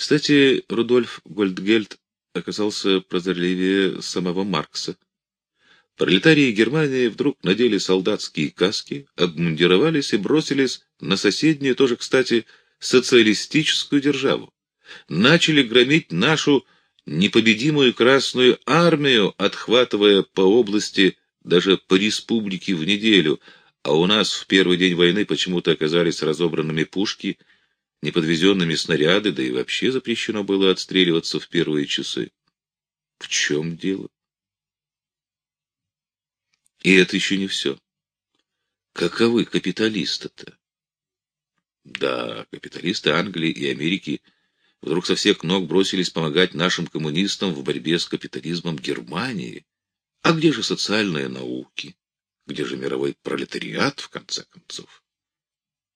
Кстати, Рудольф Гольдгельд оказался прозорливее самого Маркса. Пролетарии Германии вдруг надели солдатские каски, обмундировались и бросились на соседнюю, тоже, кстати, социалистическую державу. Начали громить нашу непобедимую Красную Армию, отхватывая по области, даже по республике в неделю, а у нас в первый день войны почему-то оказались разобранными пушки, неподвезенными снаряды, да и вообще запрещено было отстреливаться в первые часы. В чем дело? И это еще не все. Каковы капиталисты-то? Да, капиталисты Англии и Америки вдруг со всех ног бросились помогать нашим коммунистам в борьбе с капитализмом Германии. А где же социальные науки? Где же мировой пролетариат, в конце концов?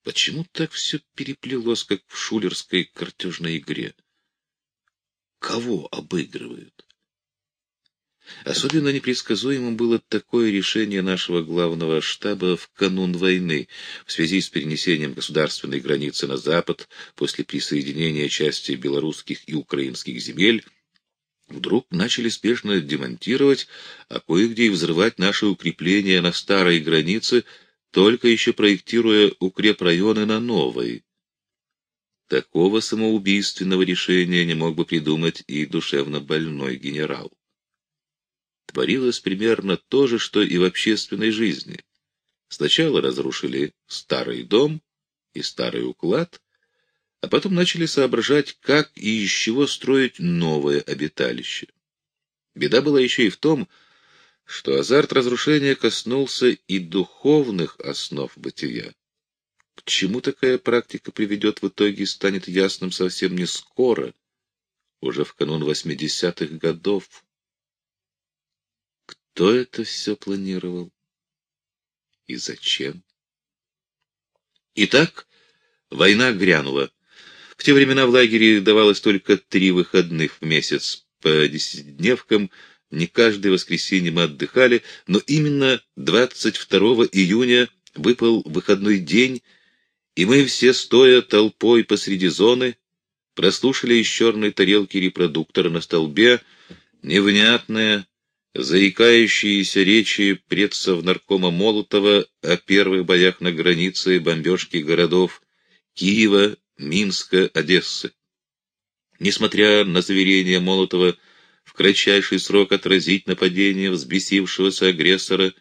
Почему так все переплелось, как в шулерской картежной игре? Кого обыгрывают? Особенно непредсказуемым было такое решение нашего главного штаба в канун войны в связи с перенесением государственной границы на запад после присоединения части белорусских и украинских земель. Вдруг начали спешно демонтировать, а кое-где и взрывать наши укрепления на старой границе, только еще проектируя укрепрайоны на новой. Такого самоубийственного решения не мог бы придумать и душевно больной генерал творилось примерно то же, что и в общественной жизни. Сначала разрушили старый дом и старый уклад, а потом начали соображать, как и из чего строить новое обиталище. Беда была еще и в том, что азарт разрушения коснулся и духовных основ бытия. К чему такая практика приведет в итоге, станет ясным совсем не скоро, уже в канун восьмидесятых годов. Кто это все планировал? И зачем? Итак, война грянула. В те времена в лагере давалось только три выходных в месяц по десятидневкам, не каждое воскресенье мы отдыхали, но именно 22 июня выпал выходной день, и мы все, стоя толпой посреди зоны, прослушали из черной тарелки репродуктора на столбе невнятное, Заикающиеся речи предцев наркома Молотова о первых боях на границе бомбежки городов Киева, Минска, Одессы. Несмотря на заверение Молотова в кратчайший срок отразить нападение взбесившегося агрессора,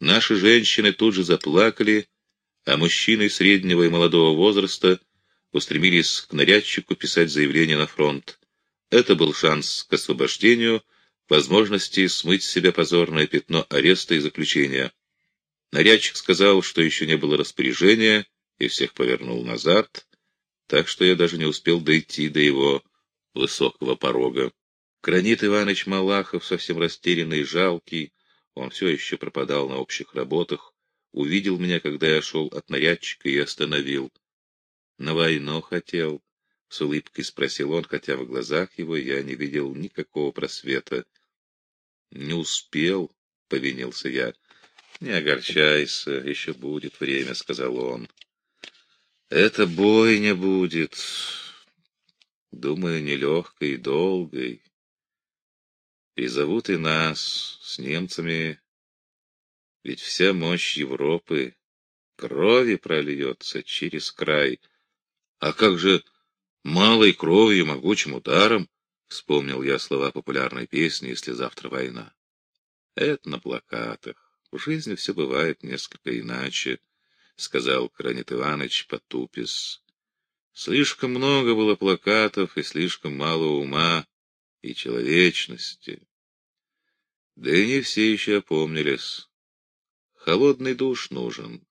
наши женщины тут же заплакали, а мужчины среднего и молодого возраста устремились к нарядчику писать заявление на фронт. Это был шанс к освобождению, возможности смыть с себя позорное пятно ареста и заключения. Нарядчик сказал, что еще не было распоряжения, и всех повернул назад, так что я даже не успел дойти до его высокого порога. Кранит Иванович Малахов, совсем растерянный и жалкий, он все еще пропадал на общих работах, увидел меня, когда я шел от нарядчика, и остановил. — На войну хотел, — с улыбкой спросил он, хотя в глазах его я не видел никакого просвета. Не успел, — повинился я. Не огорчайся, еще будет время, — сказал он. Это бойня будет, думаю, нелегкой и долгой. Призовут и нас с немцами, ведь вся мощь Европы крови прольется через край. А как же малой кровью, могучим ударом? Вспомнил я слова популярной песни «Если завтра война». Это на плакатах. В жизни все бывает несколько иначе, — сказал Кранит Иванович потупис. Слишком много было плакатов и слишком мало ума и человечности. Да и не все еще опомнились. Холодный душ нужен.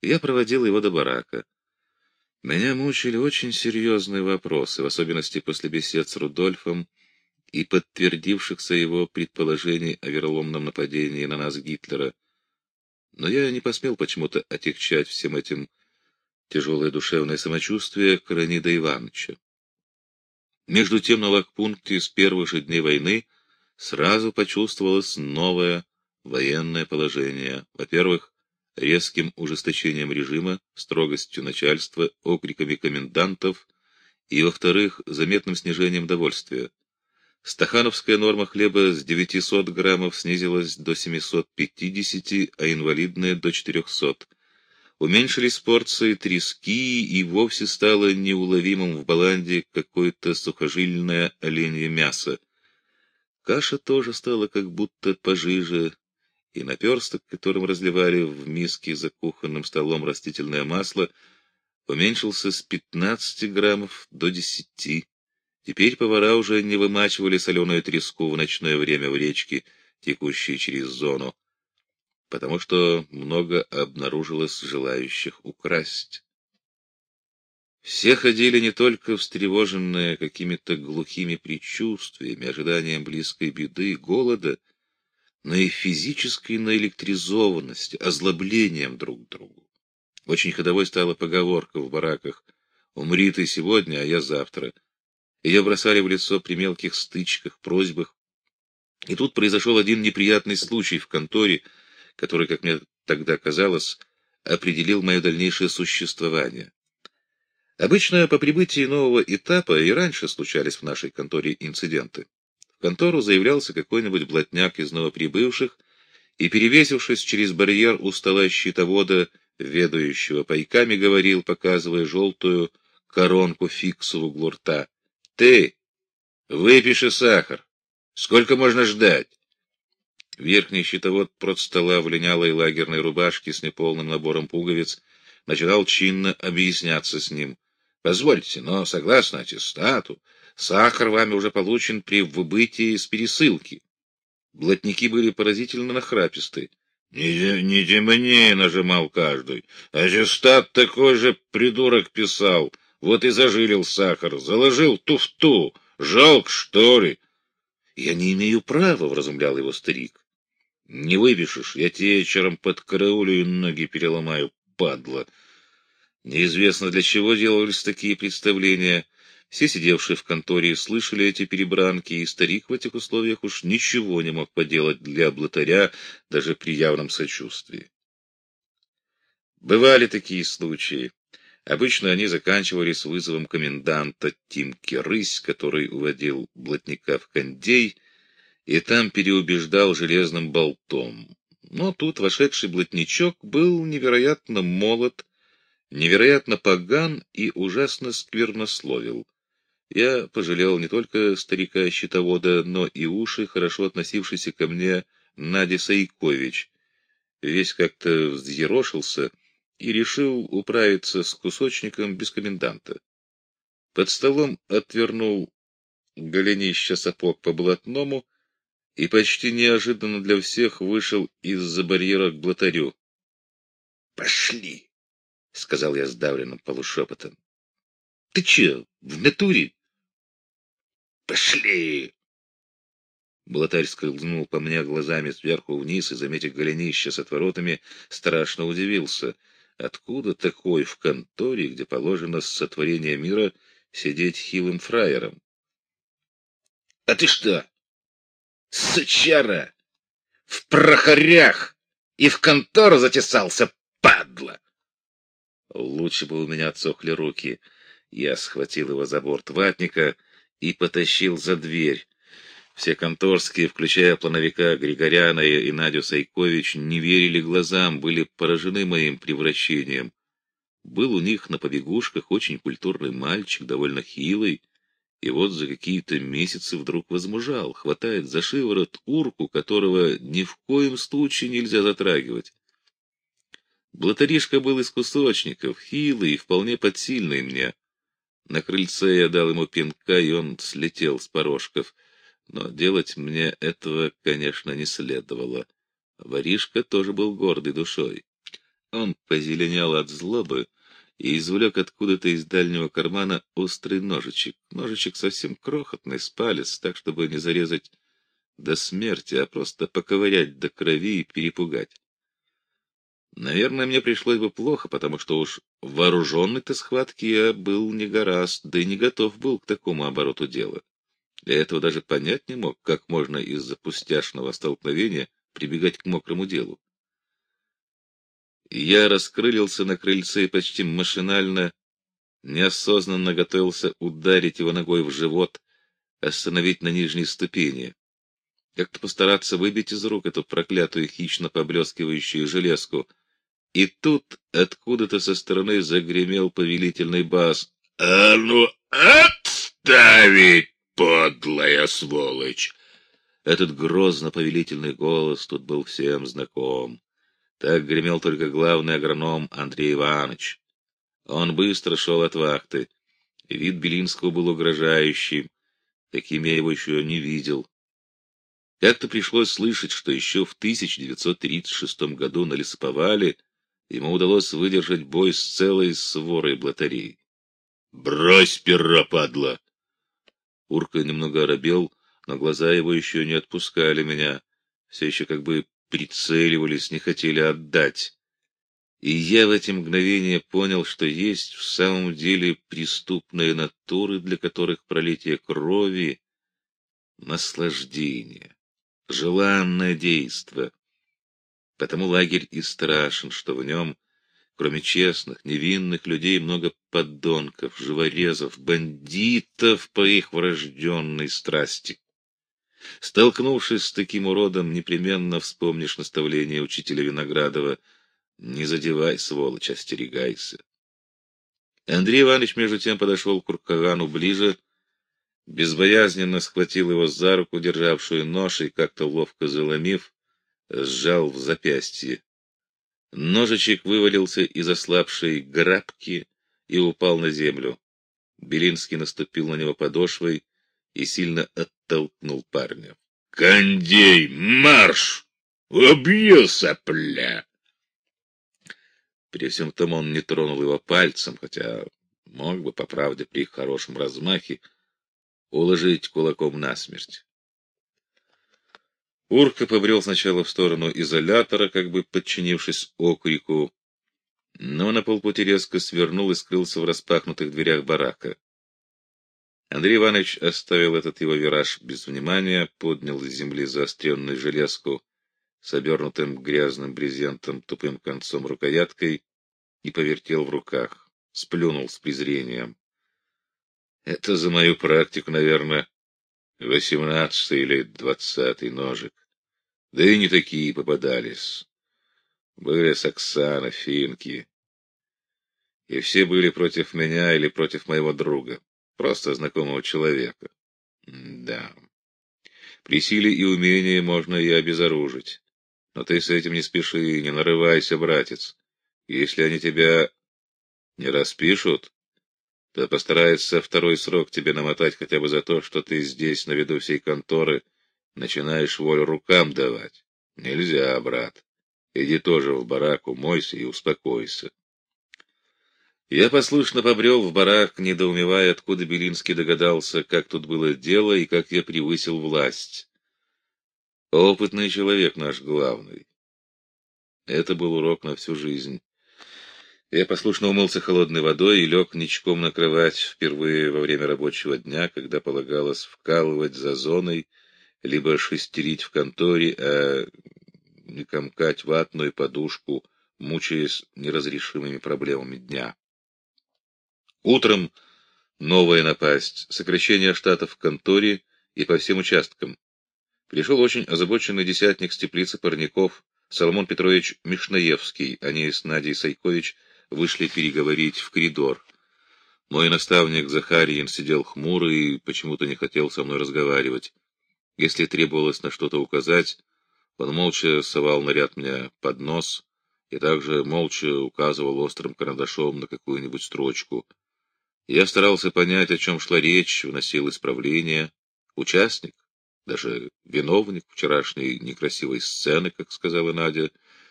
Я проводил его до барака. Меня мучили очень серьезные вопросы, в особенности после бесед с Рудольфом и подтвердившихся его предположений о вероломном нападении на нас Гитлера. Но я не посмел почему-то отягчать всем этим тяжелое душевное самочувствие Коронида Ивановича. Между тем на лагпункте с первых же дней войны сразу почувствовалось новое военное положение. Во-первых, резким ужесточением режима, строгостью начальства, окриками комендантов и, во-вторых, заметным снижением довольствия. Стахановская норма хлеба с 900 граммов снизилась до 750, а инвалидная до 400. Уменьшились порции трески, и вовсе стало неуловимым в баланде какое-то сухожильное оленье мясо. Каша тоже стала как будто пожиже, и наперсток, которым разливали в миске за кухонным столом растительное масло, уменьшился с 15 граммов до 10. Теперь повара уже не вымачивали соленую треску в ночное время в речке, текущей через зону, потому что много обнаружилось желающих украсть. Все ходили не только встревоженные какими-то глухими предчувствиями, ожиданием близкой беды, голода, но и физической наэлектризованности, озлоблением друг к другу. Очень ходовой стала поговорка в бараках «Умри ты сегодня, а я завтра», ее бросали в лицо при мелких стычках, просьбах. И тут произошел один неприятный случай в конторе, который, как мне тогда казалось, определил мое дальнейшее существование. Обычно по прибытии нового этапа и раньше случались в нашей конторе инциденты. В контору заявлялся какой-нибудь блатняк из новоприбывших и, перевесившись через барьер у стола щитовода, ведающего пайками, говорил, показывая желтую коронку фиксу в углу рта. Ты выпиши сахар. Сколько можно ждать? Верхний щитовод прот стола в линялой лагерной рубашке с неполным набором пуговиц начинал чинно объясняться с ним. Позвольте, но согласно аттестату, сахар вами уже получен при выбытии с пересылки. Блатники были поразительно нахраписты. Не, не темнее, нажимал каждый. Аттестат такой же придурок писал. Вот и зажилил сахар, заложил туфту. Жалко, что ли? — Я не имею права, — вразумлял его старик. — Не выпишешь, я тебе вечером под караулю и ноги переломаю, падла. Неизвестно, для чего делались такие представления. Все сидевшие в конторе слышали эти перебранки, и старик в этих условиях уж ничего не мог поделать для блатаря, даже при явном сочувствии. Бывали такие случаи. Обычно они заканчивались вызовом коменданта Тимки Рысь, который уводил блатника в кондей и там переубеждал железным болтом. Но тут вошедший блатничок был невероятно молод, невероятно поган и ужасно сквернословил. Я пожалел не только старика-щитовода, но и уши, хорошо относившийся ко мне Нади Саикович. Весь как-то взъерошился — и решил управиться с кусочником без коменданта. Под столом отвернул голенище сапог по блатному и почти неожиданно для всех вышел из-за барьера к блатарю. — Пошли! — сказал я сдавленным полушепотом. — Ты че, в натуре? — Пошли! Блатарь скользнул по мне глазами сверху вниз и, заметив голенище с отворотами, страшно удивился — Откуда такой в конторе, где положено с сотворения мира, сидеть хилым фраером? — А ты что, сучара, в прохорях и в контору затесался, падла? Лучше бы у меня отсохли руки. Я схватил его за борт ватника и потащил за дверь. Все конторские, включая плановика Григоряна и Надю Сайкович, не верили глазам, были поражены моим превращением. Был у них на побегушках очень культурный мальчик, довольно хилый, и вот за какие-то месяцы вдруг возмужал, хватает за шиворот урку, которого ни в коем случае нельзя затрагивать. Блатаришка был из кусочников, хилый и вполне подсильный мне. На крыльце я дал ему пинка, и он слетел с порожков — но делать мне этого, конечно, не следовало. Воришка тоже был гордый душой. Он позеленел от злобы и извлек откуда-то из дальнего кармана острый ножичек. Ножичек совсем крохотный, с палец, так, чтобы не зарезать до смерти, а просто поковырять до крови и перепугать. Наверное, мне пришлось бы плохо, потому что уж вооруженный-то схватки я был не гораст, да и не готов был к такому обороту дела. Для этого даже понять не мог, как можно из-за пустяшного столкновения прибегать к мокрому делу. Я раскрылился на крыльце и почти машинально неосознанно готовился ударить его ногой в живот, остановить на нижней ступени. Как-то постараться выбить из рук эту проклятую хищно поблескивающую железку. И тут откуда-то со стороны загремел повелительный бас. — А ну, отставить, подлая сволочь! Этот грозно-повелительный голос тут был всем знаком. Так гремел только главный агроном Андрей Иванович. Он быстро шел от вахты. Вид Белинского был угрожающий. Таким я его еще не видел. Как-то пришлось слышать, что еще в 1936 году на лесоповале ему удалось выдержать бой с целой сворой блатарей. «Брось перо, падла!» Урка немного оробел, но глаза его еще не отпускали меня, все еще как бы прицеливались, не хотели отдать. И я в эти мгновения понял, что есть в самом деле преступные натуры, для которых пролитие крови — наслаждение, желанное действо. Потому лагерь и страшен, что в нем, кроме честных, невинных людей, много подонков, живорезов, бандитов по их врожденной страсти. Столкнувшись с таким уродом, непременно вспомнишь наставление учителя Виноградова «Не задевай, сволочь, остерегайся». Андрей Иванович, между тем, подошел к Куркагану ближе, безбоязненно схватил его за руку, державшую нож, и, как-то ловко заломив, сжал в запястье. Ножичек вывалился из ослабшей грабки и упал на землю. Белинский наступил на него подошвой и сильно оттолкнул парня. — Кондей, марш! Убью сопля! При всем том он не тронул его пальцем, хотя мог бы, по правде, при хорошем размахе, уложить кулаком насмерть. Урка побрел сначала в сторону изолятора, как бы подчинившись окрику, но на полпути резко свернул и скрылся в распахнутых дверях барака. Андрей Иванович оставил этот его вираж без внимания, поднял с земли заостренную железку с обернутым грязным брезентом тупым концом рукояткой и повертел в руках, сплюнул с презрением. Это за мою практику, наверное, восемнадцатый или двадцатый ножик. Да и не такие попадались. Были Саксана, Финки. И все были против меня или против моего друга. Просто знакомого человека. да. При силе и умении можно и обезоружить. Но ты с этим не спеши, не нарывайся, братец. Если они тебя не распишут, то постараются второй срок тебе намотать хотя бы за то, что ты здесь, на виду всей конторы, начинаешь волю рукам давать. Нельзя, брат. Иди тоже в барак, умойся и успокойся. Я послушно побрел в барак, недоумевая, откуда Белинский догадался, как тут было дело и как я превысил власть. Опытный человек наш главный. Это был урок на всю жизнь. Я послушно умылся холодной водой и лег ничком на кровать впервые во время рабочего дня, когда полагалось вкалывать за зоной, либо шестерить в конторе, а не комкать ватную подушку, мучаясь неразрешимыми проблемами дня. Утром новая напасть, сокращение штатов в конторе и по всем участкам. Пришел очень озабоченный десятник с теплицы парников Соломон Петрович Мишнаевский. Они с Надей Сайкович вышли переговорить в коридор. Мой наставник Захарьин сидел хмурый и почему-то не хотел со мной разговаривать. Если требовалось на что-то указать, он молча совал наряд мне под нос и также молча указывал острым карандашом на какую-нибудь строчку — я старался понять, о чем шла речь, вносил исправления. Участник, даже виновник вчерашней некрасивой сцены, как сказала Надя,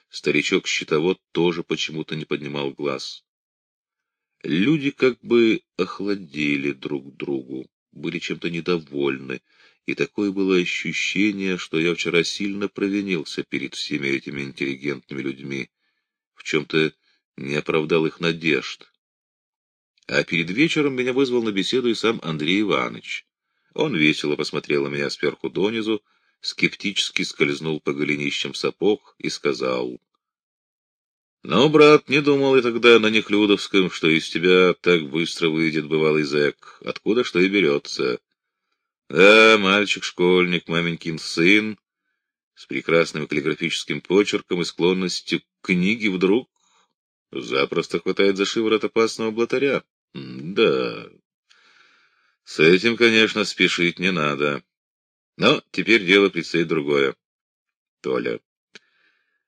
старичок-щитовод тоже почему-то не поднимал глаз. Люди как бы охладели друг другу, были чем-то недовольны, и такое было ощущение, что я вчера сильно провинился перед всеми этими интеллигентными людьми, в чем-то не оправдал их надежд. А перед вечером меня вызвал на беседу и сам Андрей Иванович. Он весело посмотрел на меня сверху донизу, скептически скользнул по голенищам сапог и сказал, Но, брат, не думал я тогда на Нехлюдовском, что из тебя так быстро выйдет бывалый зэк. Откуда что и берется. Да, мальчик-школьник, маменькин сын, с прекрасным каллиграфическим почерком и склонностью к книге вдруг запросто хватает за шиворот опасного блатаря. Да, с этим, конечно, спешить не надо. Но теперь дело предстоит другое. Толя.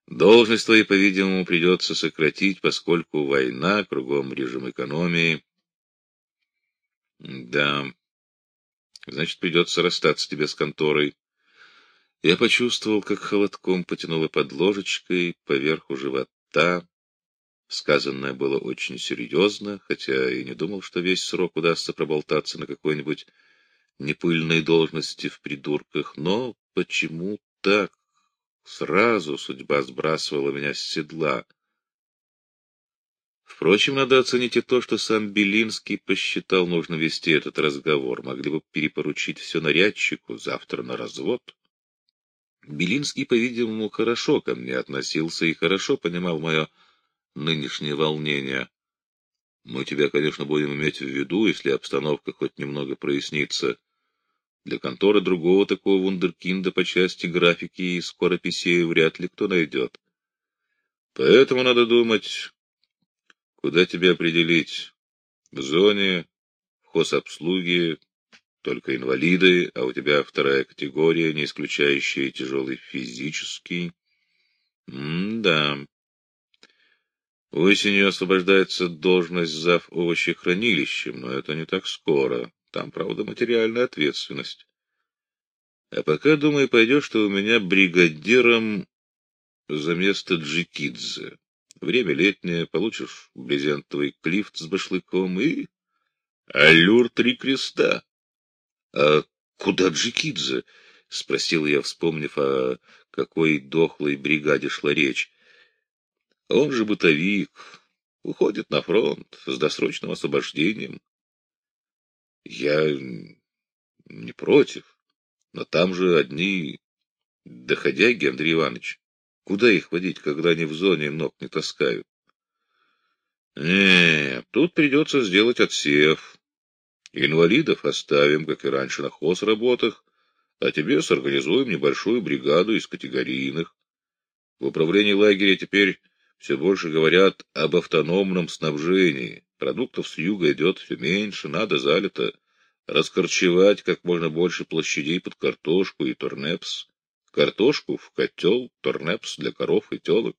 Должность твою, по-видимому, придется сократить, поскольку война, кругом режим экономии. Да, значит, придется расстаться тебе с конторой. Я почувствовал, как холодком потянуло под ложечкой поверху живота. Сказанное было очень серьезно, хотя и не думал, что весь срок удастся проболтаться на какой-нибудь непыльной должности в придурках. Но почему так? Сразу судьба сбрасывала меня с седла. Впрочем, надо оценить и то, что сам Белинский посчитал нужно вести этот разговор. Могли бы перепоручить все нарядчику, завтра на развод. Белинский, по-видимому, хорошо ко мне относился и хорошо понимал мое нынешнее волнение. Мы тебя, конечно, будем иметь в виду, если обстановка хоть немного прояснится. Для конторы другого такого вундеркинда по части графики и скорописей вряд ли кто найдет. Поэтому надо думать, куда тебя определить. В зоне, в хозобслуге, только инвалиды, а у тебя вторая категория, не исключающая тяжелый физический. М-да. Осенью освобождается должность зав овощехранилищем, но это не так скоро. Там, правда, материальная ответственность. А пока, думаю, пойдешь ты у меня бригадиром за место Джикидзе. Время летнее, получишь брезентовый клифт с башлыком и... Аллюр три креста. — А куда Джикидзе? — спросил я, вспомнив, о какой дохлой бригаде шла речь. Он же бытовик, уходит на фронт с досрочным освобождением. Я не против, но там же одни доходяги, Андрей Иванович. Куда их водить, когда они в зоне ног не таскают? Нет, тут придется сделать отсев. Инвалидов оставим, как и раньше, на хозработах, а тебе сорганизуем небольшую бригаду из категорийных. В управлении лагеря теперь все больше говорят об автономном снабжении. Продуктов с юга идет все меньше, надо залито раскорчевать как можно больше площадей под картошку и торнепс. Картошку в котел, торнепс для коров и телок.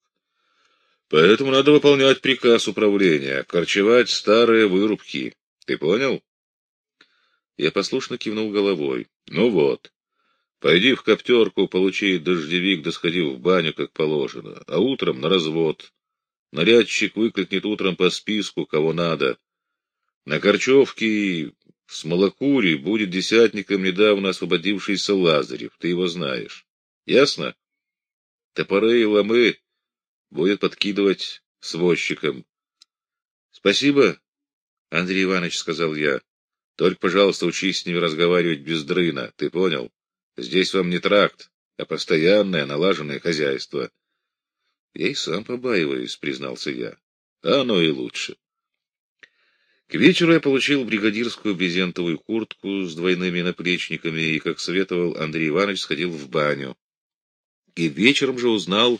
Поэтому надо выполнять приказ управления, корчевать старые вырубки. Ты понял? Я послушно кивнул головой. Ну вот. Пойди в коптерку, получи дождевик, да сходи в баню, как положено. А утром на развод. Нарядчик выкликнет утром по списку, кого надо. На Корчевке в Смолокуре будет десятником недавно освободившийся Лазарев. Ты его знаешь. Ясно? Топоры и ломы будет подкидывать с возчиком. — Спасибо, Андрей Иванович, — сказал я. — Только, пожалуйста, учись с ними разговаривать без дрына. Ты понял? Здесь вам не тракт, а постоянное налаженное хозяйство. — я и сам побаиваюсь, признался я. А оно и лучше. К вечеру я получил бригадирскую брезентовую куртку с двойными наплечниками и, как советовал Андрей Иванович, сходил в баню. И вечером же узнал,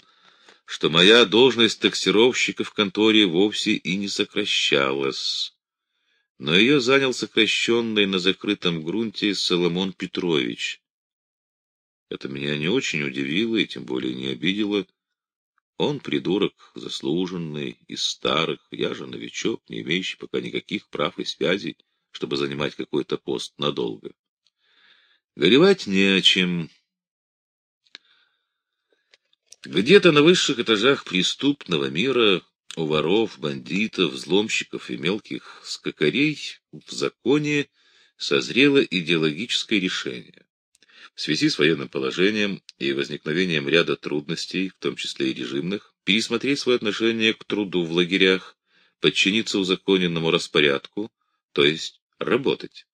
что моя должность таксировщика в конторе вовсе и не сокращалась. Но ее занял сокращенный на закрытом грунте Соломон Петрович. Это меня не очень удивило и тем более не обидело. Он придурок, заслуженный, из старых, я же новичок, не имеющий пока никаких прав и связей, чтобы занимать какой-то пост надолго. Горевать не о чем. Где-то на высших этажах преступного мира у воров, бандитов, взломщиков и мелких скакарей в законе созрело идеологическое решение. В связи с военным положением и возникновением ряда трудностей, в том числе и режимных, пересмотреть свое отношение к труду в лагерях, подчиниться узаконенному распорядку, то есть работать.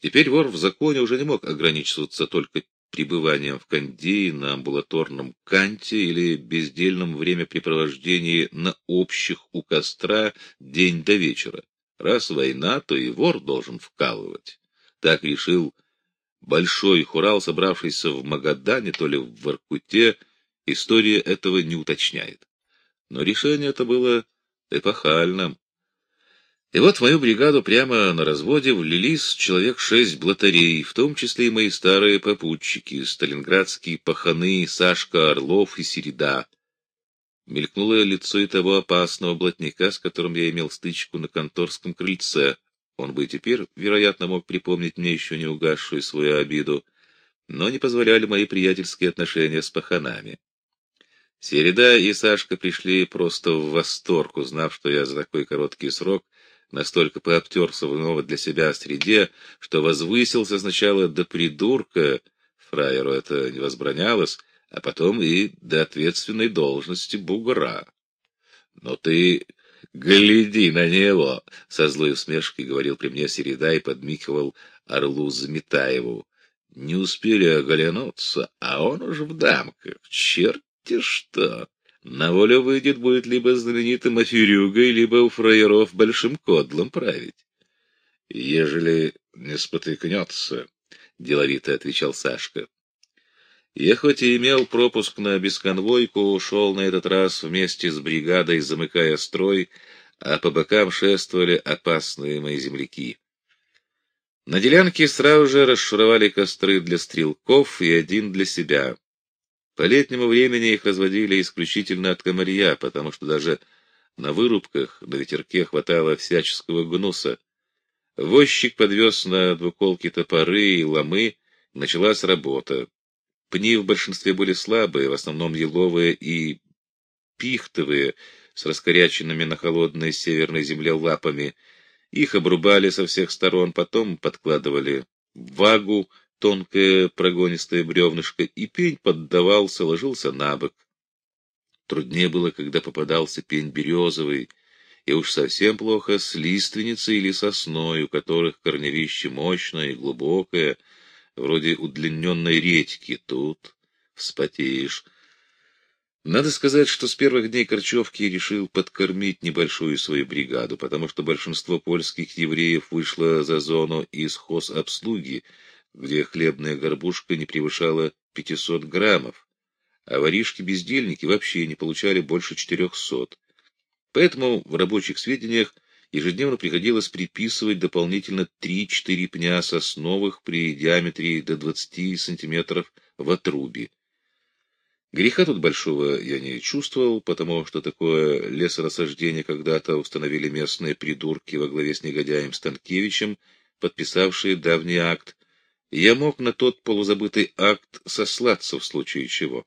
Теперь вор в законе уже не мог ограничиваться только пребыванием в Кандии на амбулаторном канте или бездельном времяпрепровождении на общих у костра день до вечера. Раз война, то и вор должен вкалывать. Так решил большой хурал, собравшийся в Магадане, то ли в Воркуте, история этого не уточняет. Но решение это было эпохальным. И вот в мою бригаду прямо на разводе влились человек шесть блатарей, в том числе и мои старые попутчики, сталинградские паханы Сашка Орлов и Середа. Мелькнуло лицо и того опасного блатника, с которым я имел стычку на конторском крыльце. Он бы теперь, вероятно, мог припомнить мне еще не угасшую свою обиду, но не позволяли мои приятельские отношения с паханами. Середа и Сашка пришли просто в восторг, узнав, что я за такой короткий срок — настолько пообтерся в новой для себя среде, что возвысился сначала до придурка, фраеру это не возбранялось, а потом и до ответственной должности бугра. Но ты гляди на него, — со злой усмешкой говорил при мне Середа и подмигивал Орлу Заметаеву. Не успели оглянуться, а он уж в дамках. Черт-те что! На волю выйдет, будет либо знаменитым аферюгой, либо у фраеров большим кодлом править. — Ежели не спотыкнется, — деловито отвечал Сашка. Я хоть и имел пропуск на бесконвойку, ушел на этот раз вместе с бригадой, замыкая строй, а по бокам шествовали опасные мои земляки. На делянке сразу же расшуровали костры для стрелков и один для себя. По летнему времени их разводили исключительно от комарья, потому что даже на вырубках на ветерке хватало всяческого гнуса. Возчик подвез на двуколки топоры и ломы, началась работа. Пни в большинстве были слабые, в основном еловые и пихтовые, с раскоряченными на холодной северной земле лапами. Их обрубали со всех сторон, потом подкладывали вагу, тонкое прогонистое бревнышко, и пень поддавался, ложился на бок. Труднее было, когда попадался пень березовый, и уж совсем плохо с лиственницей или сосной, у которых корневище мощное и глубокое, вроде удлиненной редьки. Тут вспотеешь. Надо сказать, что с первых дней Корчевки решил подкормить небольшую свою бригаду, потому что большинство польских евреев вышло за зону из хозобслуги, где хлебная горбушка не превышала 500 граммов, а воришки-бездельники вообще не получали больше 400. Поэтому в рабочих сведениях ежедневно приходилось приписывать дополнительно 3-4 пня сосновых при диаметре до 20 сантиметров в отрубе. Греха тут большого я не чувствовал, потому что такое лесонасаждение когда-то установили местные придурки во главе с негодяем Станкевичем, подписавшие давний акт, я мог на тот полузабытый акт сослаться в случае чего.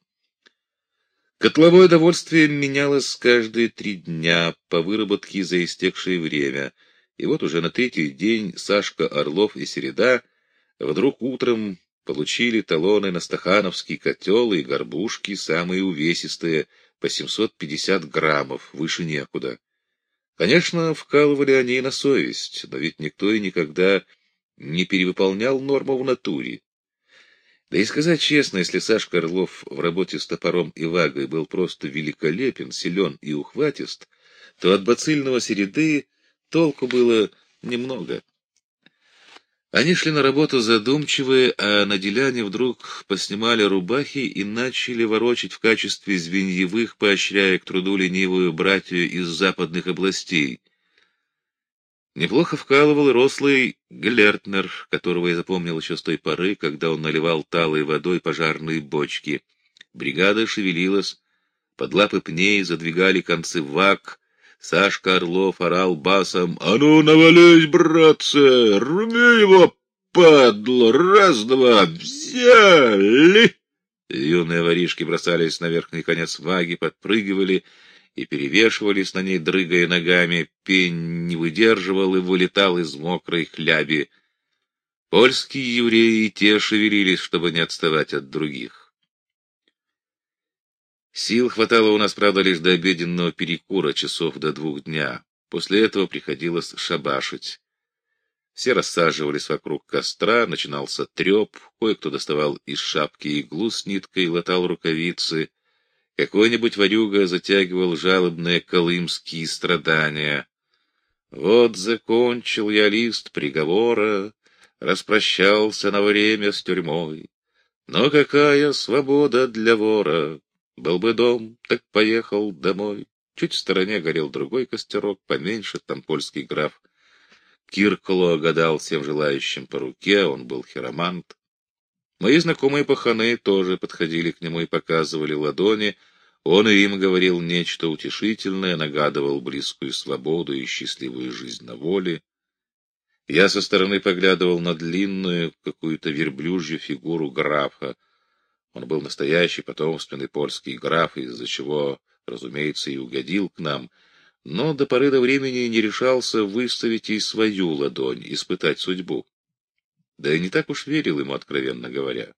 Котловое довольствие менялось каждые три дня по выработке за истекшее время, и вот уже на третий день Сашка Орлов и Середа вдруг утром получили талоны на стахановский котел и горбушки, самые увесистые, по 750 граммов, выше некуда. Конечно, вкалывали они на совесть, но ведь никто и никогда не перевыполнял норму в натуре. Да и сказать честно, если Сашка Орлов в работе с топором и вагой был просто великолепен, силен и ухватист, то от бацильного середы толку было немного. Они шли на работу задумчивые, а на деляне вдруг поснимали рубахи и начали ворочать в качестве звеньевых, поощряя к труду ленивую братью из западных областей — Неплохо вкалывал рослый Глертнер, которого я запомнил еще с той поры, когда он наливал талой водой пожарные бочки. Бригада шевелилась, под лапы пней задвигали концы вак, Сашка Орлов орал басом «А ну, навались, братцы! Рви его, падло! Раз-два! Взяли!» Юные воришки бросались на верхний конец ваги, подпрыгивали — и перевешивались на ней, дрыгая ногами, пень не выдерживал и вылетал из мокрой хляби. Польские евреи те шевелились, чтобы не отставать от других. Сил хватало у нас, правда, лишь до обеденного перекура, часов до двух дня. После этого приходилось шабашить. Все рассаживались вокруг костра, начинался треп, кое-кто доставал из шапки иглу с ниткой, латал рукавицы. Какой-нибудь ворюга затягивал жалобные колымские страдания. Вот закончил я лист приговора, распрощался на время с тюрьмой. Но какая свобода для вора! Был бы дом, так поехал домой. Чуть в стороне горел другой костерок, поменьше, там польский граф. Кирколо гадал всем желающим по руке, он был хиромант. Мои знакомые паханы тоже подходили к нему и показывали ладони. Он и им говорил нечто утешительное, нагадывал близкую свободу и счастливую жизнь на воле. Я со стороны поглядывал на длинную, какую-то верблюжью фигуру графа. Он был настоящий потомственный польский граф, из-за чего, разумеется, и угодил к нам — но до поры до времени не решался выставить и свою ладонь, испытать судьбу. Да и не так уж верил ему, откровенно говоря.